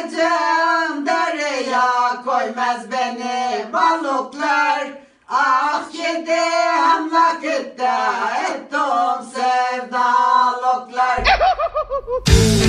Gideceğim dereye koymaz beni balıklar. Ah gideyim vakitte ettim sevdalıklar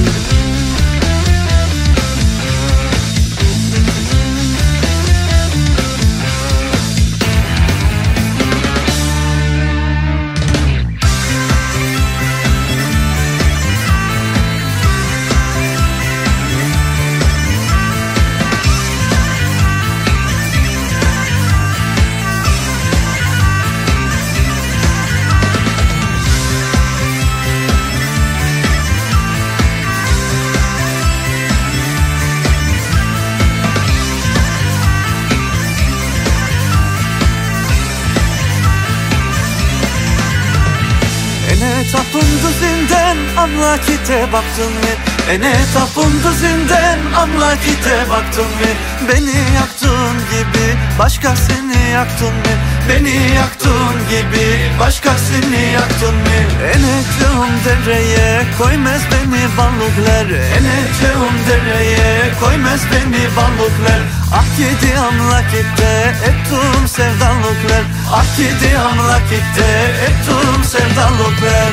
tapındı zinden anla kite baktın mı? Ene tapındı zinden anla kite baktın mı? Beni yaktığın gibi başkasını yaktın mı? Beni yaktığın gibi başkasını yaktın mı? Eneceğim dereye koymaz beni balıklar Eneceğim dereye koymaz beni balıklar Ah gidi amla gitti ettim sevdalıklar Ah gidi amla gitti ettim sevdalıklar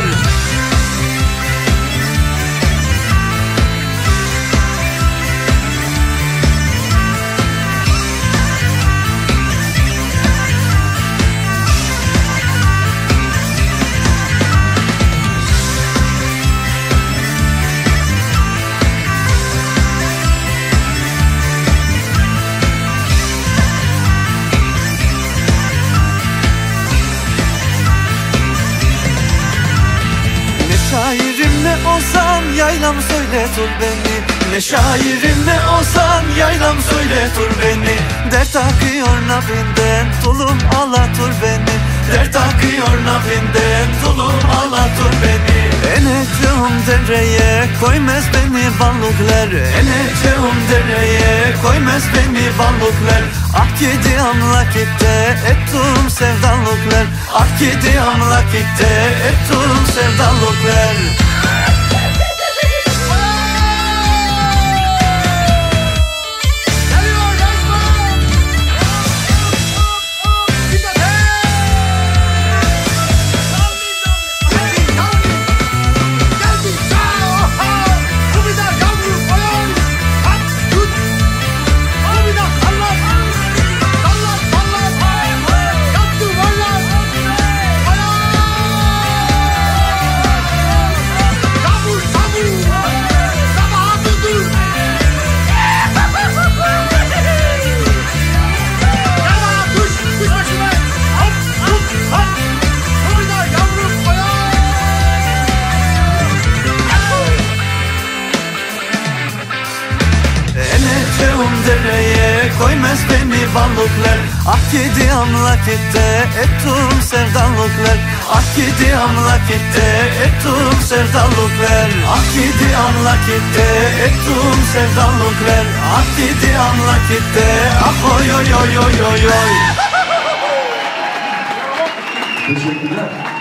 olsam yaylam söyle tur beni. Ne şairim ne olsam yaylam söyle tur beni. Dert akıyor nafinden tulum alatur beni. Dert akıyor nafinden tulum alatur beni. Eneceğim dereye koymaz beni balıklar Eneceğim dereye koymaz beni balıklar Ah gidi amla gitti ettim sevdalıklar. Ah gidi amla gitti ettim sevdalıklar balıklar Ah gidi amla gitti ettim sevdalıklar Ah gidi amla gitti ettim sevdalıklar Ah gidi amla gitti ettim sevdalıklar Ah gidi amla gitti ah oy oy oy oy oy. Teşekkürler.